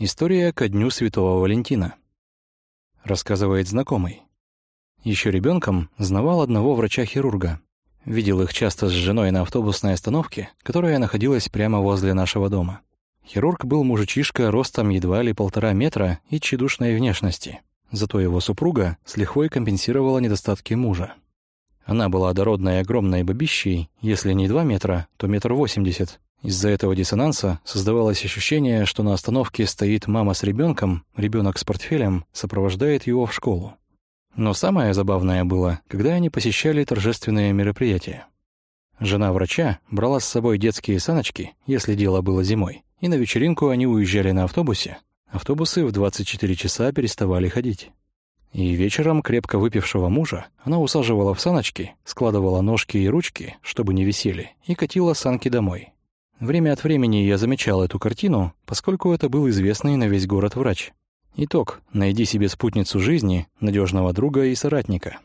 История ко дню Святого Валентина. Рассказывает знакомый. Еще ребенком знавал одного врача-хирурга. Видел их часто с женой на автобусной остановке, которая находилась прямо возле нашего дома. Хирург был мужичишка ростом едва ли полтора метра и тщедушной внешности. Зато его супруга с лихвой компенсировала недостатки мужа. Она была дородной огромной бабищей, если не два метра, то метр восемьдесят. Из-за этого диссонанса создавалось ощущение, что на остановке стоит мама с ребенком, ребенок с портфелем сопровождает его в школу. Но самое забавное было, когда они посещали торжественные мероприятия. Жена врача брала с собой детские саночки, если дело было зимой, и на вечеринку они уезжали на автобусе. Автобусы в 24 часа переставали ходить. И вечером крепко выпившего мужа она усаживала в саночки, складывала ножки и ручки, чтобы не висели, и катила санки домой. Время от времени я замечал эту картину, поскольку это был известный на весь город врач. Итог. Найди себе спутницу жизни, надежного друга и соратника.